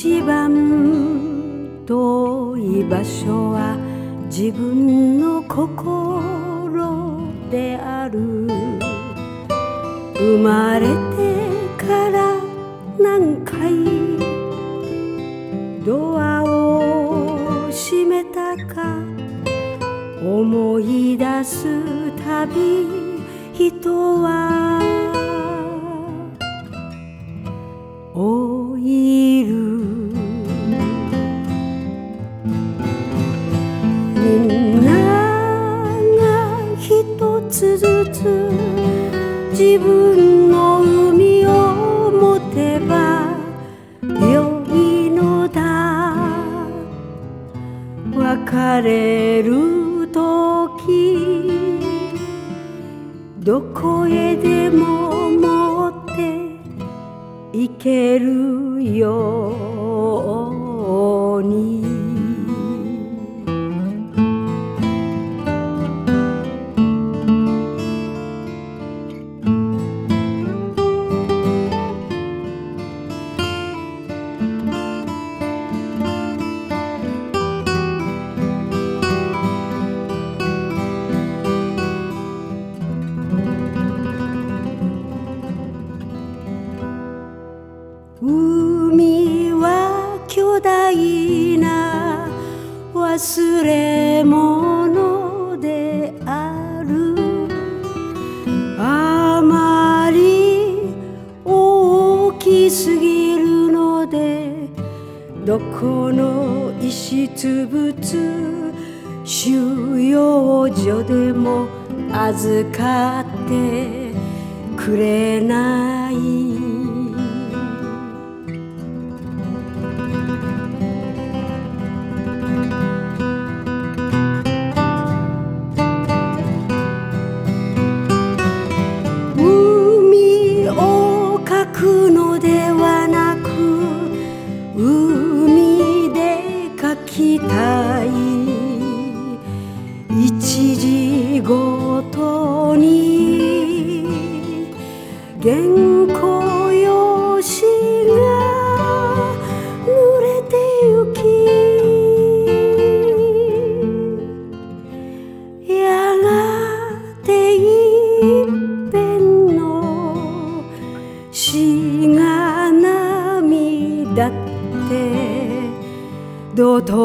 一番遠い場所は自分の心である。生まれてから何回ドアを閉めたか思い出すたび人はみんなが一つずつ自分の海を持てば良いのだ別れる時どこへでも持って行けるよ海は巨大な忘れ物である。あまり大きすぎるのでどこの石つつ収容所でも預かってくれない。きたい一時ごとに原稿用紙が濡れてゆきやがていっぺんのしが涙っ怒涛